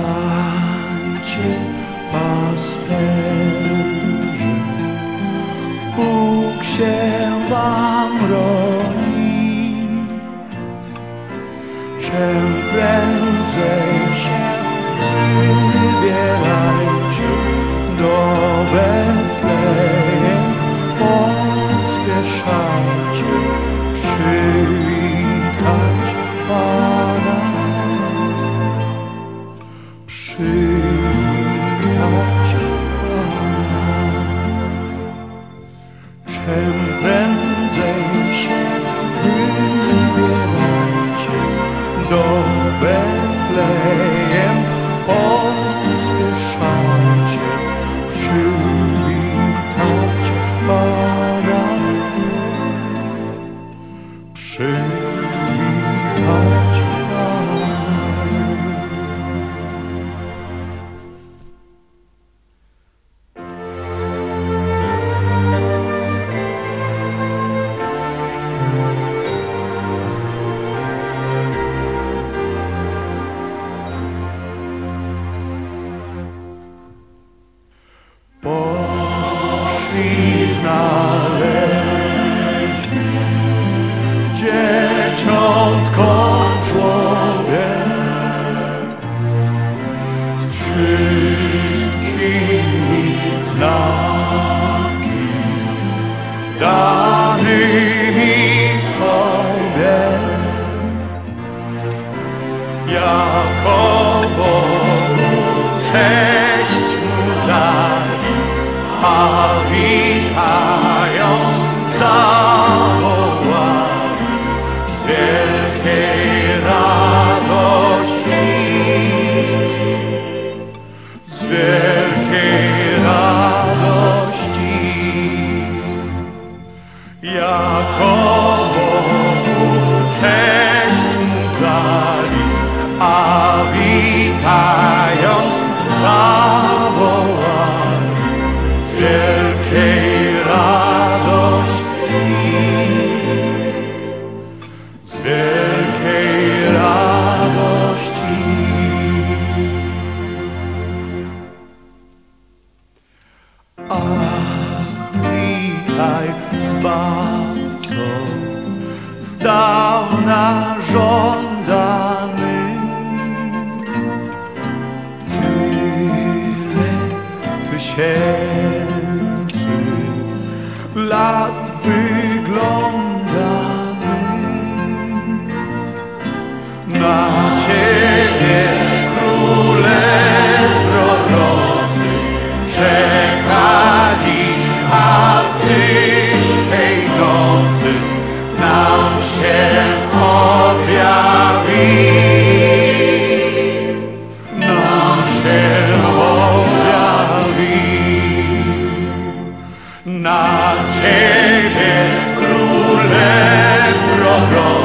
Stańcie pasterzy, Bóg się wam rodzi. Czym prędzej się wybierajcie do Betlejem, pospieszajcie przy Przywitać Pana. Czym prędzej się wybierajcie do Betlejem, pospieszajcie przywitać Pana. Przywitać Znaleźli dzieciątko w z wszystkimi znaki danymi sobie jako Bogu a witając zawołali z wielkiej radości, z wielkiej radości, jako Bogu stał na żądany. Tyle tysięcy lat wyglądany. Na na ciebie, króle prorok.